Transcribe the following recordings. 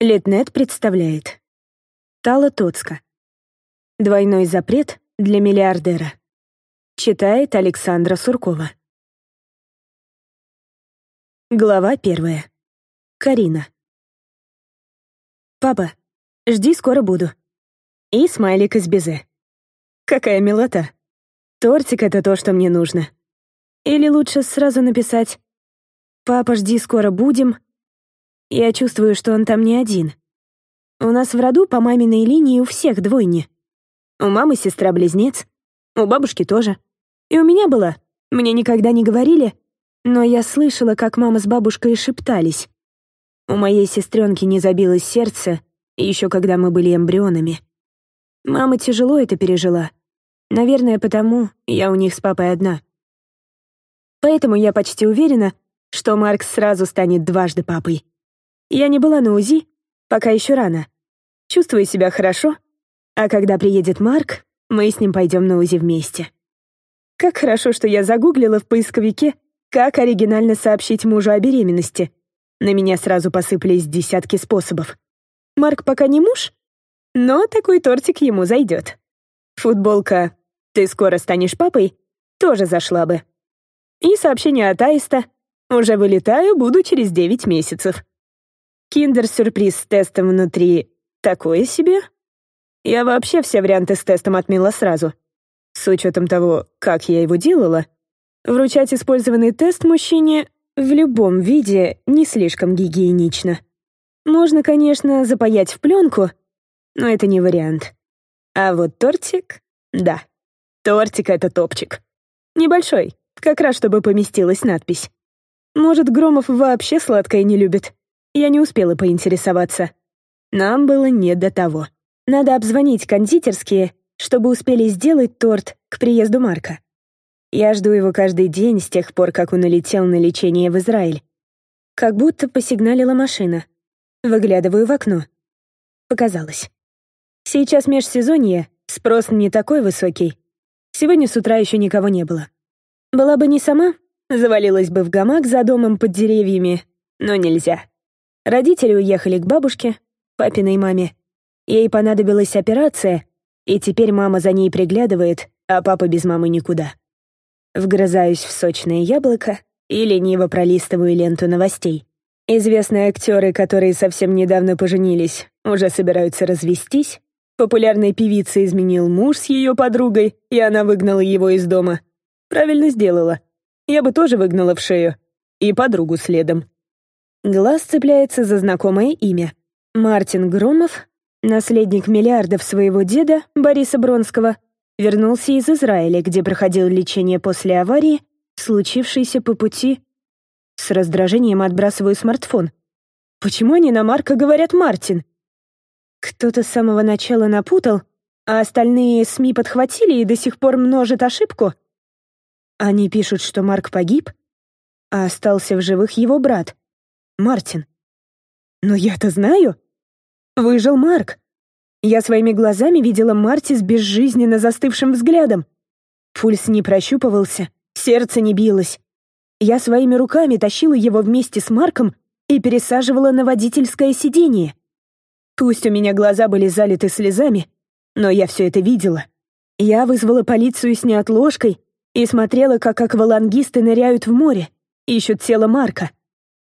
Литнет представляет. Тала Тоцка. Двойной запрет для миллиардера. Читает Александра Суркова. Глава первая. Карина. «Папа, жди, скоро буду». И смайлик из безе. Какая милота. Тортик — это то, что мне нужно. Или лучше сразу написать «Папа, жди, скоро будем», я чувствую, что он там не один. У нас в роду по маминой линии у всех двойни. У мамы сестра-близнец, у бабушки тоже. И у меня была. Мне никогда не говорили, но я слышала, как мама с бабушкой шептались. У моей сестренки не забилось сердце, еще когда мы были эмбрионами. Мама тяжело это пережила. Наверное, потому я у них с папой одна. Поэтому я почти уверена, что Марк сразу станет дважды папой. Я не была на УЗИ, пока еще рано. Чувствую себя хорошо, а когда приедет Марк, мы с ним пойдем на УЗИ вместе. Как хорошо, что я загуглила в поисковике, как оригинально сообщить мужу о беременности. На меня сразу посыпались десятки способов. Марк пока не муж, но такой тортик ему зайдет. Футболка «Ты скоро станешь папой» тоже зашла бы. И сообщение от Аиста «Уже вылетаю, буду через 9 месяцев». Киндер-сюрприз с тестом внутри такое себе. Я вообще все варианты с тестом отмела сразу. С учетом того, как я его делала, вручать использованный тест мужчине в любом виде не слишком гигиенично. Можно, конечно, запаять в пленку, но это не вариант. А вот тортик — да. Тортик — это топчик. Небольшой, как раз чтобы поместилась надпись. Может, Громов вообще сладкое не любит. Я не успела поинтересоваться. Нам было не до того. Надо обзвонить кондитерские, чтобы успели сделать торт к приезду Марка. Я жду его каждый день с тех пор, как он улетел на лечение в Израиль. Как будто посигналила машина. Выглядываю в окно. Показалось. Сейчас межсезонье, спрос не такой высокий. Сегодня с утра еще никого не было. Была бы не сама, завалилась бы в гамак за домом под деревьями, но нельзя. Родители уехали к бабушке, папиной маме. Ей понадобилась операция, и теперь мама за ней приглядывает, а папа без мамы никуда. Вгрызаюсь в сочное яблоко и лениво пролистываю ленту новостей. Известные актеры, которые совсем недавно поженились, уже собираются развестись. Популярной певице изменил муж с ее подругой, и она выгнала его из дома. Правильно сделала. Я бы тоже выгнала в шею. И подругу следом. Глаз цепляется за знакомое имя. Мартин Громов, наследник миллиардов своего деда, Бориса Бронского, вернулся из Израиля, где проходил лечение после аварии, случившейся по пути. С раздражением отбрасываю смартфон. Почему они на Марка говорят «Мартин»? Кто-то с самого начала напутал, а остальные СМИ подхватили и до сих пор множат ошибку? Они пишут, что Марк погиб, а остался в живых его брат. Мартин. Но я-то знаю. Выжил Марк. Я своими глазами видела Марти с безжизненно застывшим взглядом. Пульс не прощупывался, сердце не билось. Я своими руками тащила его вместе с Марком и пересаживала на водительское сиденье. Пусть у меня глаза были залиты слезами, но я все это видела. Я вызвала полицию с неотложкой и смотрела, как аквалангисты ныряют в море, ищут тело Марка.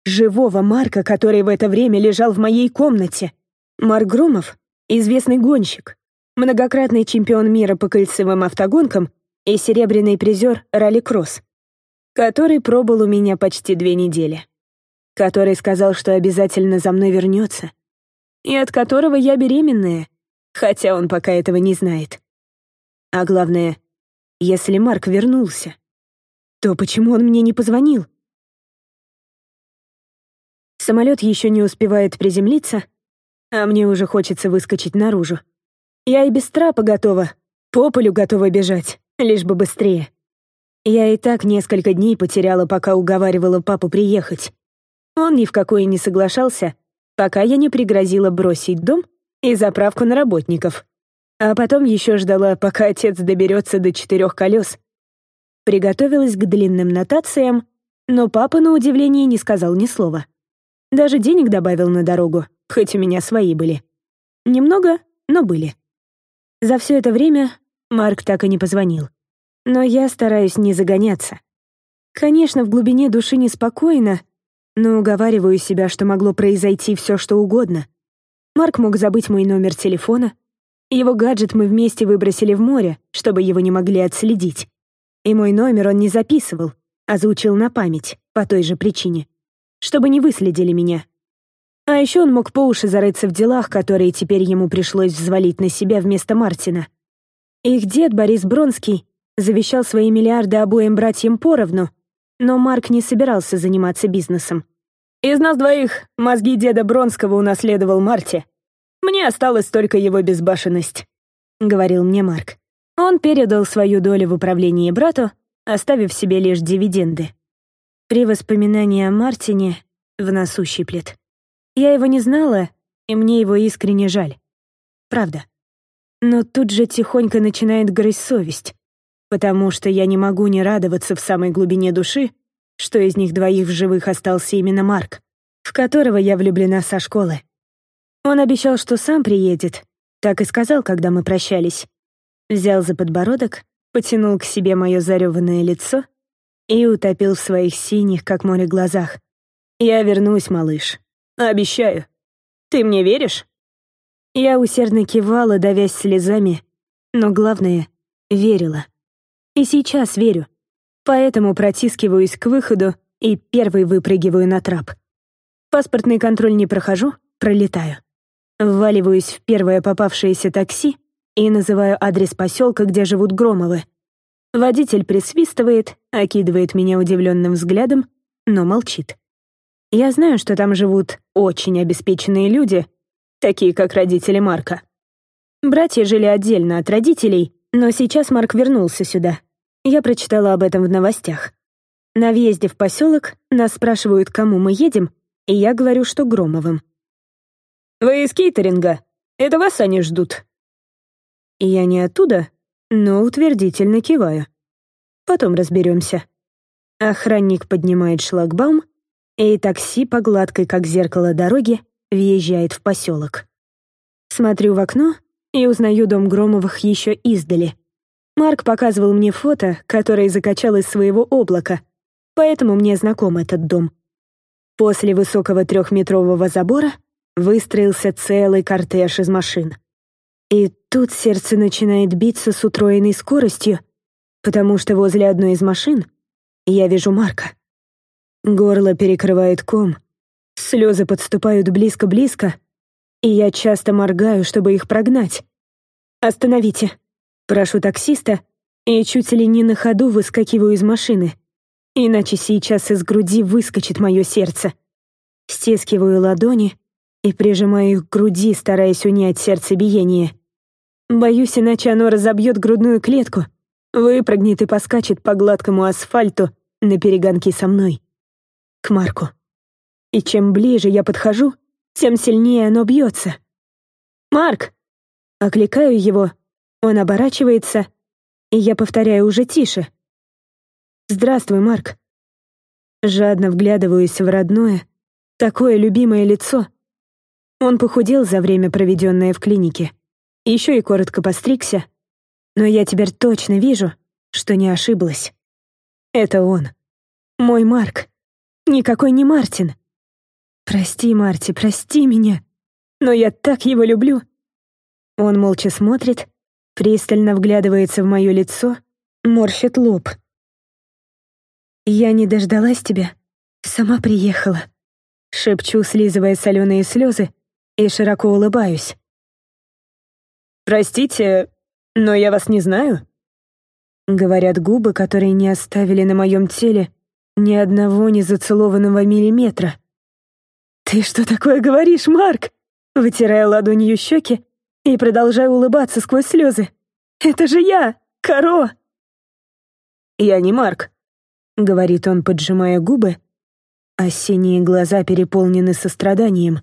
Живого Марка, который в это время лежал в моей комнате. Марк Громов — известный гонщик, многократный чемпион мира по кольцевым автогонкам и серебряный призер ралли-кросс, который пробыл у меня почти две недели, который сказал, что обязательно за мной вернется, и от которого я беременная, хотя он пока этого не знает. А главное, если Марк вернулся, то почему он мне не позвонил? Самолет еще не успевает приземлиться, а мне уже хочется выскочить наружу. Я и без трапа готова, по полю готова бежать, лишь бы быстрее. Я и так несколько дней потеряла, пока уговаривала папу приехать. Он ни в какое не соглашался, пока я не пригрозила бросить дом и заправку на работников. А потом еще ждала, пока отец доберется до четырех колес. Приготовилась к длинным нотациям, но папа, на удивление, не сказал ни слова. Даже денег добавил на дорогу, хоть у меня свои были. Немного, но были. За все это время Марк так и не позвонил. Но я стараюсь не загоняться. Конечно, в глубине души неспокойно, но уговариваю себя, что могло произойти все, что угодно. Марк мог забыть мой номер телефона. Его гаджет мы вместе выбросили в море, чтобы его не могли отследить. И мой номер он не записывал, а заучил на память, по той же причине. Чтобы не выследили меня. А еще он мог по уши зарыться в делах, которые теперь ему пришлось взвалить на себя вместо Мартина. Их дед Борис Бронский завещал свои миллиарды обоим братьям поровну, но Марк не собирался заниматься бизнесом. «Из нас двоих мозги деда Бронского унаследовал Марти. Мне осталась только его безбашенность», — говорил мне Марк. Он передал свою долю в управлении брату, оставив себе лишь дивиденды. При воспоминании о Мартине в носу щиплет. Я его не знала, и мне его искренне жаль. Правда. Но тут же тихонько начинает грызть совесть, потому что я не могу не радоваться в самой глубине души, что из них двоих в живых остался именно Марк, в которого я влюблена со школы. Он обещал, что сам приедет, так и сказал, когда мы прощались взял за подбородок, потянул к себе мое зареванное лицо и утопил в своих синих, как море, глазах. «Я вернусь, малыш. Обещаю. Ты мне веришь?» Я усердно кивала, давясь слезами, но главное — верила. И сейчас верю. Поэтому протискиваюсь к выходу и первый выпрыгиваю на трап. Паспортный контроль не прохожу, пролетаю. Вваливаюсь в первое попавшееся такси и называю адрес поселка, где живут Громовы. Водитель присвистывает, окидывает меня удивленным взглядом, но молчит. Я знаю, что там живут очень обеспеченные люди, такие как родители Марка. Братья жили отдельно от родителей, но сейчас Марк вернулся сюда. Я прочитала об этом в новостях. На въезде в поселок нас спрашивают, кому мы едем, и я говорю, что Громовым. «Вы из кейтеринга? Это вас они ждут», я не оттуда, но утвердительно киваю. Потом разберемся. Охранник поднимает шлагбаум, и такси по гладкой, как зеркало дороги, въезжает в поселок. Смотрю в окно и узнаю дом Громовых еще издали. Марк показывал мне фото, которое закачал из своего облака, поэтому мне знаком этот дом. После высокого трехметрового забора выстроился целый кортеж из машин. И тут сердце начинает биться с утроенной скоростью, потому что возле одной из машин я вижу Марка. Горло перекрывает ком, слезы подступают близко-близко, и я часто моргаю, чтобы их прогнать. «Остановите!» Прошу таксиста и чуть ли не на ходу выскакиваю из машины, иначе сейчас из груди выскочит мое сердце. Стискиваю ладони и прижимаю их к груди, стараясь унять сердцебиение. Боюсь, иначе оно разобьет грудную клетку, выпрыгнет и поскачет по гладкому асфальту на перегонки со мной. К Марку. И чем ближе я подхожу, тем сильнее оно бьется. «Марк!» Окликаю его, он оборачивается, и я повторяю уже тише. «Здравствуй, Марк». Жадно вглядываюсь в родное, такое любимое лицо, он похудел за время, проведенное в клинике. Еще и коротко постригся. Но я теперь точно вижу, что не ошиблась. Это он. Мой Марк. Никакой не Мартин. Прости, Марти, прости меня. Но я так его люблю. Он молча смотрит, пристально вглядывается в мое лицо, морщит лоб. Я не дождалась тебя, сама приехала. Шепчу, слизывая соленые слезы, и широко улыбаюсь. «Простите, но я вас не знаю?» Говорят губы, которые не оставили на моем теле ни одного незацелованного миллиметра. «Ты что такое говоришь, Марк?» Вытирая ладонью щеки и продолжая улыбаться сквозь слезы. «Это же я, Каро!» «Я не Марк», — говорит он, поджимая губы, а синие глаза переполнены состраданием.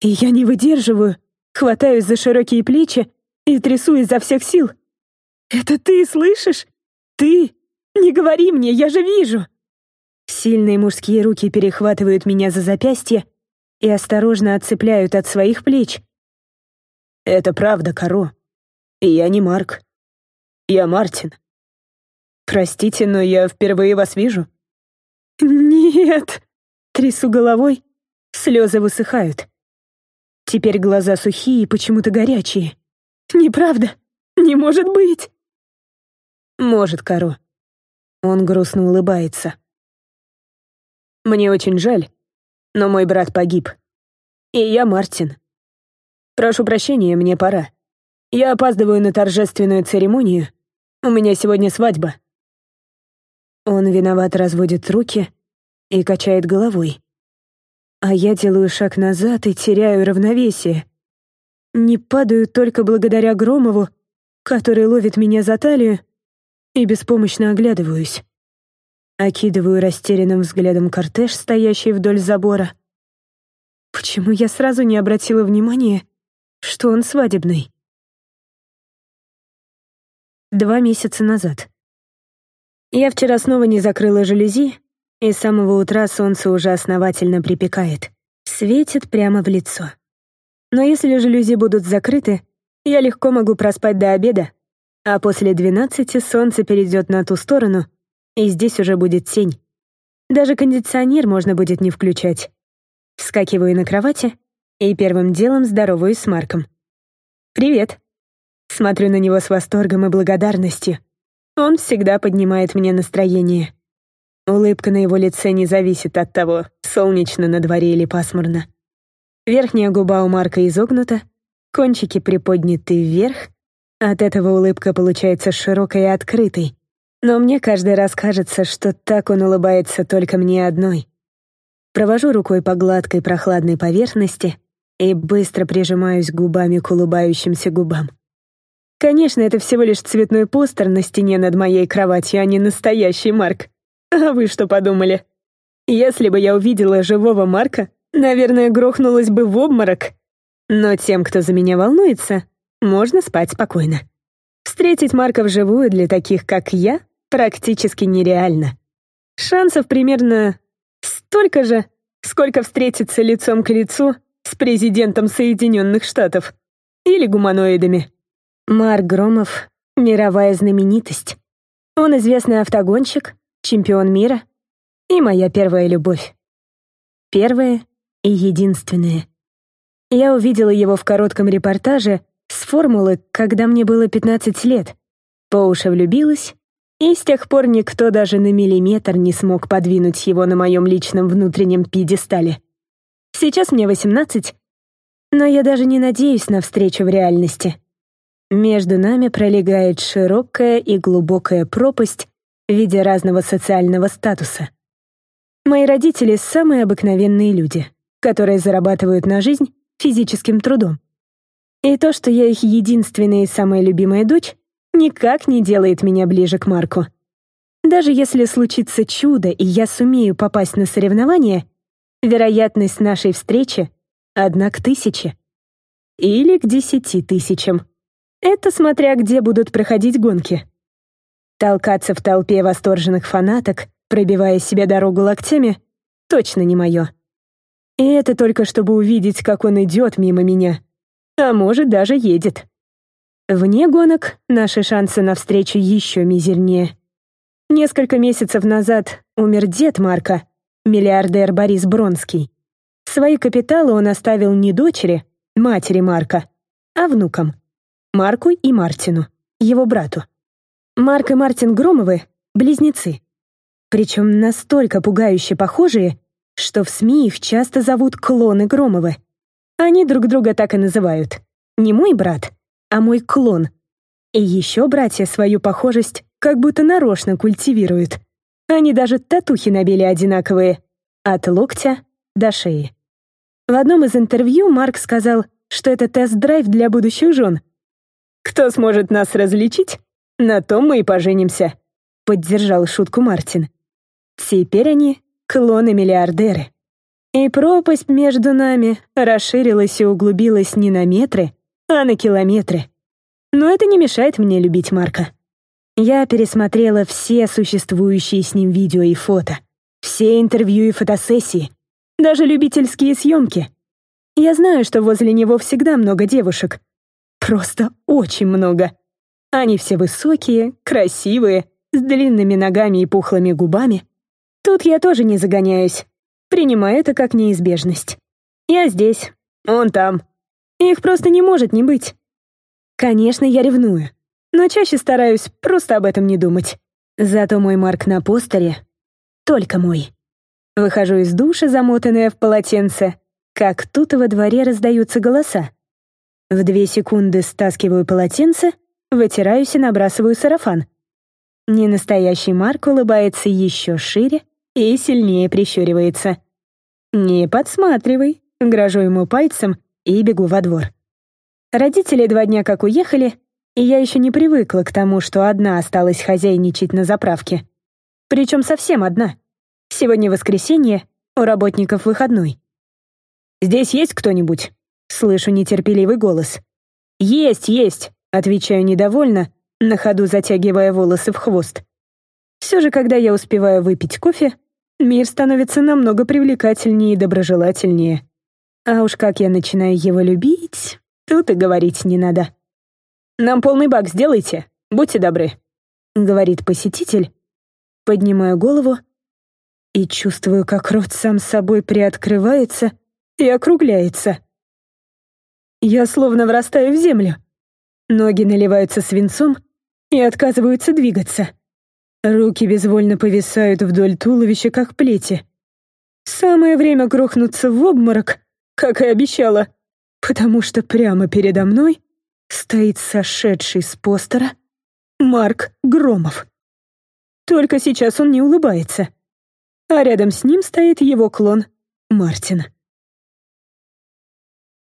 И я не выдерживаю, хватаюсь за широкие плечи и трясу изо всех сил. «Это ты слышишь? Ты? Не говори мне, я же вижу!» Сильные мужские руки перехватывают меня за запястье и осторожно отцепляют от своих плеч. «Это правда, Каро. И я не Марк. Я Мартин. Простите, но я впервые вас вижу». «Нет!» — трясу головой, слезы высыхают. Теперь глаза сухие и почему-то горячие. «Неправда! Не может быть!» «Может, Каро». Он грустно улыбается. «Мне очень жаль, но мой брат погиб. И я Мартин. Прошу прощения, мне пора. Я опаздываю на торжественную церемонию. У меня сегодня свадьба». Он виноват разводит руки и качает головой а я делаю шаг назад и теряю равновесие. Не падаю только благодаря Громову, который ловит меня за талию, и беспомощно оглядываюсь. Окидываю растерянным взглядом кортеж, стоящий вдоль забора. Почему я сразу не обратила внимания, что он свадебный? Два месяца назад. Я вчера снова не закрыла жалюзи, и с самого утра солнце уже основательно припекает. Светит прямо в лицо. Но если жалюзи будут закрыты, я легко могу проспать до обеда, а после двенадцати солнце перейдет на ту сторону, и здесь уже будет тень. Даже кондиционер можно будет не включать. Вскакиваю на кровати и первым делом здороваюсь с Марком. «Привет». Смотрю на него с восторгом и благодарностью. Он всегда поднимает мне настроение. Улыбка на его лице не зависит от того, солнечно на дворе или пасмурно. Верхняя губа у Марка изогнута, кончики приподняты вверх. От этого улыбка получается широкой и открытой. Но мне каждый раз кажется, что так он улыбается только мне одной. Провожу рукой по гладкой прохладной поверхности и быстро прижимаюсь губами к улыбающимся губам. Конечно, это всего лишь цветной постер на стене над моей кроватью, а не настоящий Марк. А вы что подумали? Если бы я увидела живого Марка, наверное, грохнулась бы в обморок. Но тем, кто за меня волнуется, можно спать спокойно. Встретить Марка вживую для таких, как я, практически нереально. Шансов примерно столько же, сколько встретиться лицом к лицу с президентом Соединенных Штатов или гуманоидами. Марк Громов — мировая знаменитость. Он известный автогонщик, чемпион мира и моя первая любовь. Первая и единственная. Я увидела его в коротком репортаже с формулы, когда мне было 15 лет. По уши влюбилась, и с тех пор никто даже на миллиметр не смог подвинуть его на моем личном внутреннем пьедестале. Сейчас мне 18, но я даже не надеюсь на встречу в реальности. Между нами пролегает широкая и глубокая пропасть, в виде разного социального статуса. Мои родители — самые обыкновенные люди, которые зарабатывают на жизнь физическим трудом. И то, что я их единственная и самая любимая дочь, никак не делает меня ближе к Марку. Даже если случится чудо, и я сумею попасть на соревнования, вероятность нашей встречи — одна к тысяче. Или к десяти тысячам. Это смотря где будут проходить гонки. Толкаться в толпе восторженных фанаток, пробивая себе дорогу локтями, точно не мое. И это только чтобы увидеть, как он идет мимо меня. А может, даже едет. Вне гонок наши шансы на встречу еще мизернее. Несколько месяцев назад умер дед Марка, миллиардер Борис Бронский. Свои капиталы он оставил не дочери, матери Марка, а внукам. Марку и Мартину, его брату. Марк и Мартин Громовы — близнецы. Причем настолько пугающе похожие, что в СМИ их часто зовут клоны Громовы. Они друг друга так и называют. Не мой брат, а мой клон. И еще братья свою похожесть как будто нарочно культивируют. Они даже татухи набили одинаковые. От локтя до шеи. В одном из интервью Марк сказал, что это тест-драйв для будущих жен. «Кто сможет нас различить, на том мы и поженимся», — поддержал шутку Мартин. Теперь они — клоны-миллиардеры. И пропасть между нами расширилась и углубилась не на метры, а на километры. Но это не мешает мне любить Марка. Я пересмотрела все существующие с ним видео и фото. Все интервью и фотосессии, даже любительские съемки. Я знаю, что возле него всегда много девушек. Просто очень много. Они все высокие, красивые, с длинными ногами и пухлыми губами. Тут я тоже не загоняюсь. Принимаю это как неизбежность. Я здесь, он там. Их просто не может не быть. Конечно, я ревную, но чаще стараюсь просто об этом не думать. Зато мой Марк на постере только мой. Выхожу из душа, замотанная в полотенце, как тут во дворе раздаются голоса. В две секунды стаскиваю полотенце, вытираюсь и набрасываю сарафан. Ненастоящий Марк улыбается еще шире и сильнее прищуривается. «Не подсматривай», — грожу ему пальцем и бегу во двор. Родители два дня как уехали, и я еще не привыкла к тому, что одна осталась хозяйничать на заправке. Причем совсем одна. Сегодня воскресенье, у работников выходной. «Здесь есть кто-нибудь?» — слышу нетерпеливый голос. «Есть, есть», — отвечаю недовольно, на ходу затягивая волосы в хвост. Все же, когда я успеваю выпить кофе, мир становится намного привлекательнее и доброжелательнее. А уж как я начинаю его любить, тут и говорить не надо. «Нам полный бак сделайте, будьте добры», — говорит посетитель. Поднимаю голову и чувствую, как рот сам собой приоткрывается и округляется. Я словно врастаю в землю. Ноги наливаются свинцом и отказываются двигаться. Руки безвольно повисают вдоль туловища, как плети. Самое время грохнуться в обморок, как и обещала, потому что прямо передо мной стоит сошедший с постера Марк Громов. Только сейчас он не улыбается, а рядом с ним стоит его клон Мартин.